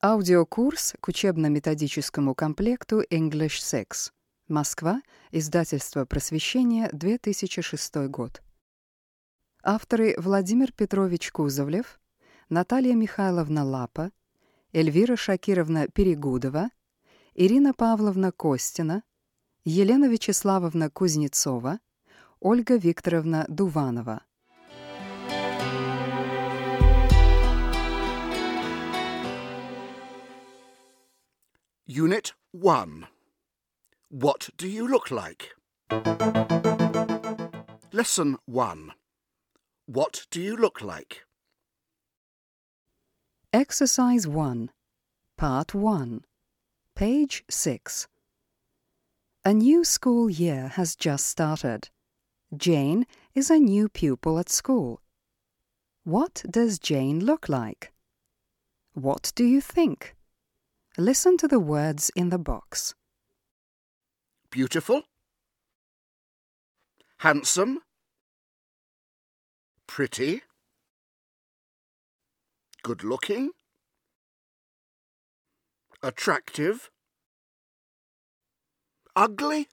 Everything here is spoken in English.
Аудиокурс к учебно-методическому комплекту English 6. Москва. Издательство «Просвещение», 2006 год. Авторы Владимир Петрович Кузовлев, Наталья Михайловна Лапа, Эльвира Шакировна Перегудова, Ирина Павловна Костина, Елена Вячеславовна Кузнецова, Ольга Викторовна Дуванова. Unit 1. What do you look like? Lesson 1. What do you look like? Exercise 1, Part 1, page 6. A new school year has just started. Jane is a new pupil at school. What does Jane look like? What do you think? Listen to the words in the box. Beautiful? Handsome? Pretty? Good looking? Attractive? Ugly?